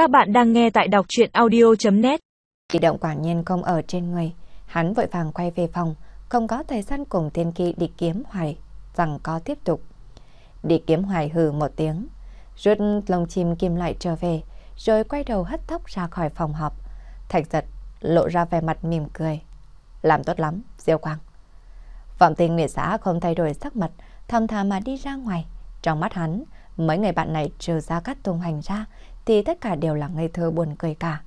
Các bạn đang nghe tại đọc chuyện audio.net Kỳ động quả nhiên không ở trên người. Hắn vội vàng quay về phòng, không có thời gian cùng thiên kỳ đi kiếm hoài, rằng có tiếp tục. Đi kiếm hoài hừ một tiếng, rút lông chim kim lại trở về, rồi quay đầu hất tóc ra khỏi phòng họp. Thạch giật lộ ra vẻ mặt mỉm cười. Làm tốt lắm, Diêu Quang. Vọng tình nguyệt xã không thay đổi sắc mặt, thầm thà mà đi ra ngoài. Trong mắt hắn, mấy người bạn này trừ ra cắt tung hành ra, thì tất cả đều là ngây thơ buồn cười cả.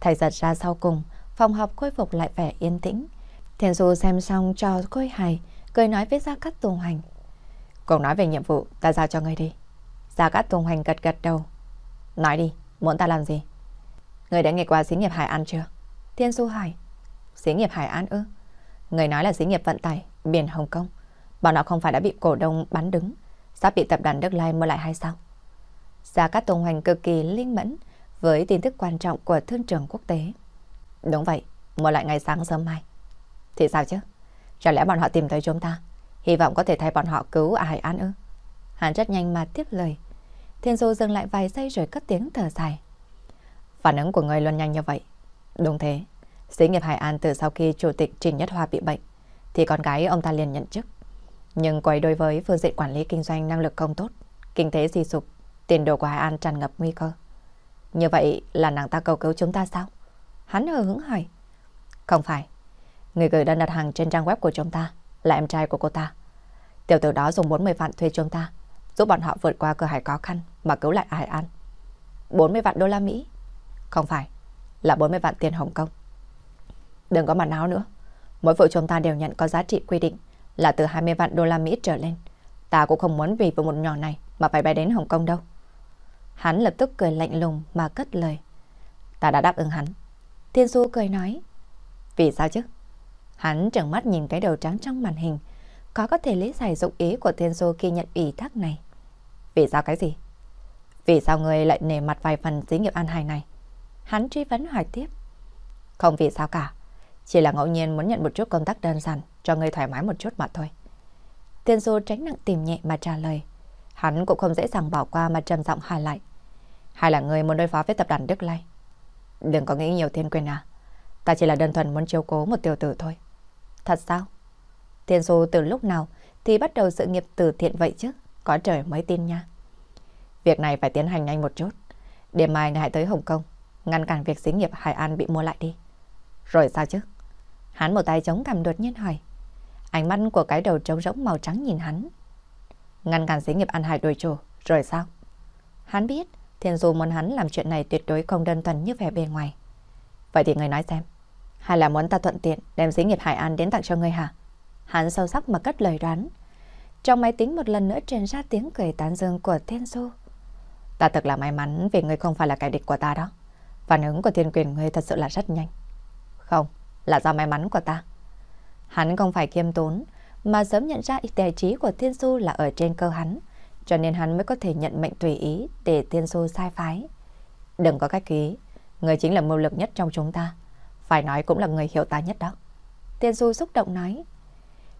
Thầy giật ra sau cùng, phòng học khôi phục lại vẻ yên tĩnh. Thiền Du xem xong cho khôi hài, cười nói với Gia Cát Tùng Hành. cậu nói về nhiệm vụ, ta giao cho ngươi đi. Gia Cát Tùng Hành gật gật đầu. Nói đi, muốn ta làm gì? Người đã nghe qua xí nghiệp Hải An chưa? Thiên Du hỏi. Xí nghiệp Hải An ư? Người nói là xí nghiệp vận tải, biển Hồng Kông. Bọn họ không phải đã bị cổ đông bắn đứng, sắp bị tập đoàn Đức Lai mua lại hay sao? Gia Cát Tùng Hoành cực kỳ linh mẫn với tin tức quan trọng của thương trường quốc tế. Đúng vậy, một lại ngày sáng sớm mai. Thì sao chứ? Chẳng lẽ bọn họ tìm tới chúng ta, hy vọng có thể thay bọn họ cứu Hải An ư? Hắn rất nhanh mà tiếp lời. Thiên Du dừng lại vài giây rồi cất tiếng thở dài. Phản ứng của người luôn nhanh như vậy. Đúng thế, xí nghiệp Hải An từ sau khi chủ tịch Trình Nhất Hoa bị bệnh, thì con gái ông ta liền nhận chức. Nhưng quay đối với phương diện quản lý kinh doanh năng lực không tốt, kinh tế suy sụp, tiền đồ của Hải An tràn ngập nguy cơ. Như vậy là nàng ta cầu cứu chúng ta sao? Hắn hờ hứng hỏi. Không phải. Người gửi đơn đặt hàng trên trang web của chúng ta là em trai của cô ta. Tiểu tử đó dùng 40 vạn thuê chúng ta, giúp bọn họ vượt qua cửa hải khó khăn mà cứu lại Hải An. 40 vạn đô la Mỹ? Không phải, là 40 vạn tiền Hồng Kông. Đừng có mà náo nữa. Mỗi vụ chúng ta đều nhận có giá trị quy định là từ 20 vạn đô la Mỹ trở lên. Ta cũng không muốn vì vụ một nhỏ này mà phải bay đến Hồng Kông đâu. Hắn lập tức cười lạnh lùng mà cất lời. Ta đã đáp ứng hắn. Thiên Du cười nói. Vì sao chứ? Hắn trợn mắt nhìn cái đầu trắng trong màn hình. Có có thể lý giải dụng ý của Thiên Du khi nhận ủy thác này. Vì sao cái gì? Vì sao người lại nề mặt vài phần xí nghiệp an hài này? Hắn truy vấn hỏi tiếp. Không vì sao cả. Chỉ là ngẫu nhiên muốn nhận một chút công tác đơn giản, cho người thoải mái một chút mà thôi. Thiên Du tránh nặng tìm nhẹ mà trả lời. Hắn cũng không dễ dàng bỏ qua mà trầm giọng hỏi lại. Hay là người muốn đối phó với tập đoàn Đức Lai? Đừng có nghĩ nhiều thiên quyền à. Ta chỉ là đơn thuần muốn chiếu cố một tiểu tử thôi. Thật sao? Thiên Du từ lúc nào thì bắt đầu sự nghiệp từ thiện vậy chứ? Có trời mới tin nha. Việc này phải tiến hành nhanh một chút. Đêm mai hãy tới Hồng Kông, ngăn cản việc xí nghiệp Hải An bị mua lại đi. Rồi sao chứ? Hắn một tay chống cằm đột nhiên hỏi. Ánh mắt của cái đầu trống rỗng màu trắng nhìn hắn. Ngăn cản xí nghiệp An Hải đổi chủ, rồi sao? Hắn biết, Thiên Du muốn hắn làm chuyện này tuyệt đối không đơn thuần như vẻ bề ngoài. Vậy thì người nói xem, hay là muốn ta thuận tiện đem xí nghiệp Hải An đến tặng cho người hả? Hắn sâu sắc mà cất lời đoán. Trong máy tính một lần nữa truyền ra tiếng cười tán dương của Thiên Du. Ta thật là may mắn vì người không phải là kẻ địch của ta đó. Phản ứng của thiên quyền người thật sự là rất nhanh. Không, là do may mắn của ta. Hắn không phải kiêm tốn, mà sớm nhận ra tài trí của Thiên Du là ở trên cơ hắn, cho nên hắn mới có thể nhận mệnh tùy ý để Thiên xô sai phái. Đừng có cách ký, người chính là mưu lực nhất trong chúng ta, phải nói cũng là người hiểu ta nhất đó. Thiên Du xúc động nói,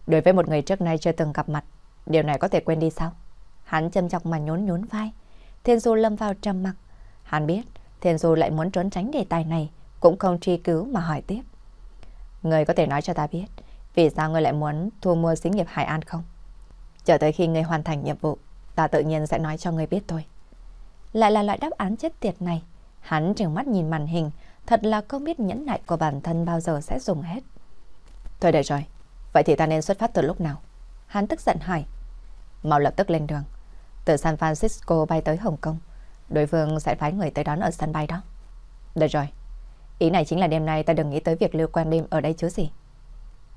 đối với một người trước nay chưa từng gặp mặt, điều này có thể quên đi sao? Hắn châm chọc mà nhún nhún vai, Thiên Du lâm vào trầm mặc. Hắn biết Thiên Du lại muốn trốn tránh đề tài này, cũng không truy cứu mà hỏi tiếp. Người có thể nói cho ta biết, vì sao ngươi lại muốn thu mua xí nghiệp Hải An không? Chờ tới khi ngươi hoàn thành nhiệm vụ, ta tự nhiên sẽ nói cho người biết thôi. Lại là loại đáp án chết tiệt này. Hắn trừng mắt nhìn màn hình, thật là không biết nhẫn nại của bản thân bao giờ sẽ dùng hết. Thôi được rồi, vậy thì ta nên xuất phát từ lúc nào? Hắn tức giận hỏi. Mau lập tức lên đường. Từ San Francisco bay tới Hồng Kông. Đối phương sẽ phái người tới đón ở sân bay đó. Được rồi. Ý này chính là đêm nay ta đừng nghĩ tới việc lưu quan đêm ở đây chứ gì.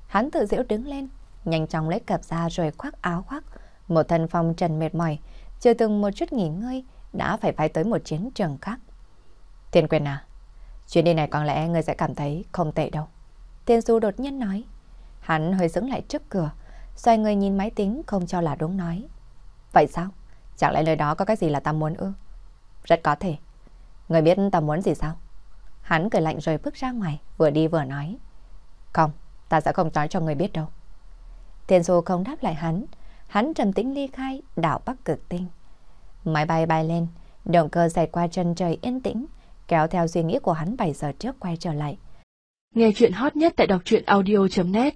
Hắn tự diễu đứng lên, nhanh chóng lấy cặp ra rồi khoác áo khoác. Một thân phong trần mệt mỏi, chưa từng một chút nghỉ ngơi, đã phải phái tới một chiến trường khác. Thiên quyền à, chuyến đi này có lẽ người sẽ cảm thấy không tệ đâu. Tiên Du đột nhiên nói. Hắn hơi dững lại trước cửa, xoay người nhìn máy tính không cho là đúng nói. Vậy sao? Chẳng lẽ lời đó có cái gì là ta muốn ư? Rất có thể. Người biết ta muốn gì sao? Hắn cười lạnh rồi bước ra ngoài, vừa đi vừa nói. Không, ta sẽ không nói cho người biết đâu. Thiên Du không đáp lại hắn, hắn trầm tĩnh ly khai đảo Bắc Cực Tinh. Máy bay bay lên, động cơ xảy qua chân trời yên tĩnh, kéo theo suy nghĩ của hắn 7 giờ trước quay trở lại. Nghe chuyện hot nhất tại đọc truyện audio.net